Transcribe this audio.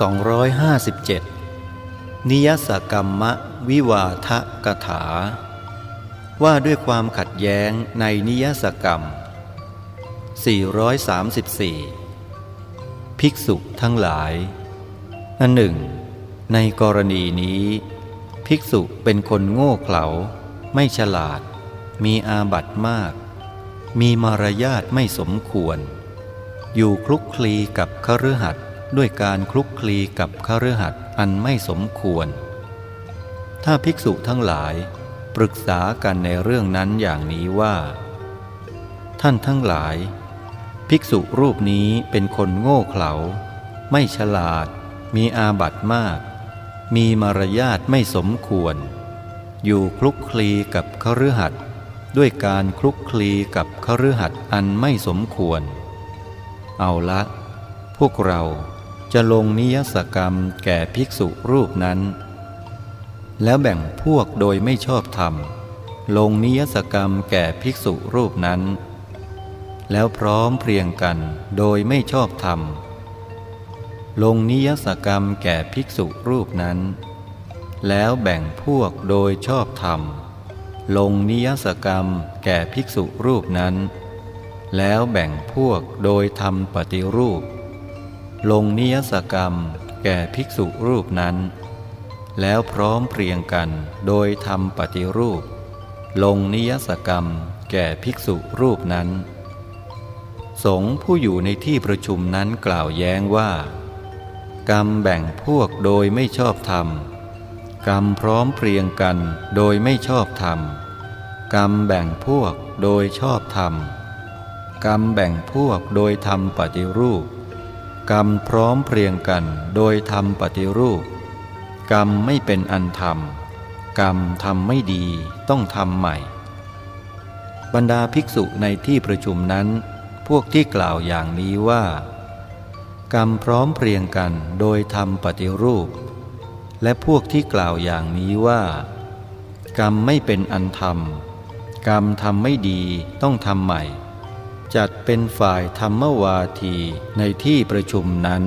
257 นิยสกรรมะวิวาทกถา ว่าด้วยความขัดแย้งในนิยสกรรม 434 ภิกษุทั้งหลาย อันหนึ่ง ในกรณีนี้ ภิกษุเป็นคนโง่เขลา ไม่ฉลาด มีอาบัตมาก มีมารยาทไม่สมควร อยู่คลุกคลีกับคฤหัสถ์ ด้วยการคลุกคลีกับคฤหัสถ์อันไม่สมควร ถ้าภิกษุทั้งหลายปรึกษากันในเรื่องนั้นอย่างนี้ว่า ท่านทั้งหลาย ภิกษุรูปนี้เป็นคนโง่เขลา ไม่ฉลาด มีอาบัตมาก มีมารยาทไม่สมควร อยู่คลุกคลีกับคฤหัสถ์ด้วยการคลุกคลีกับคฤหัสถ์อันไม่สมควร เอาละ พวกเรา จะลงนิยสกรรมแก่ภิกษุรูปนั้น แล้วแบ่งพวกโดยไม่ชอบธรรม ลงนิยสกรรมแก่ภิกษุรูปนั้น แล้วพร้อมเพรียงกันโดยไม่ชอบธรรม ลงนิยสกรรมแก่ภิกษุรูปนั้น แล้วแบ่งพวกโดยชอบธรรม ลงนิยสกรรมแก่ภิกษุรูปนั้น แล้วแบ่งพวกโดยทำปฏิรูป ลงนิยสกรรมแก่ภิกษุรูปนั้น แล้วพร้อมเพรียงกันโดยทำปฏิรูป ลงนิยสกรรมแก่ภิกษุรูปนั้น สงผู้อยู่ในที่ประชุมนั้นกล่าวแย้งว่า กรรมแบ่งพวกโดยไม่ชอบธรรม กรรมพร้อมเพรียงกันโดยไม่ชอบธรรม กรรมแบ่งพวกโดยชอบธรรม กรรมแบ่งพวกโดยทำปฏิรูป กรรมพร้อมเพรียงกันโดยทำปฏิรูป กรรมไม่เป็นอันธรรมกรรมทำไม่ดีต้องทำใหม่ บรรดาภิกษุในที่ประชุมนั้น พวกที่กล่าวอย่างนี้ว่า กรรมพร้อมเพรียงกันโดยทำปฏิรูป และพวกที่กล่าวอย่างนี้ว่า กรรมไม่เป็นอันธรรมกรรมทำไม่ดีต้องทำใหม่ จัดเป็นฝ่ายธรรมวาทีในที่ประชุมนั้น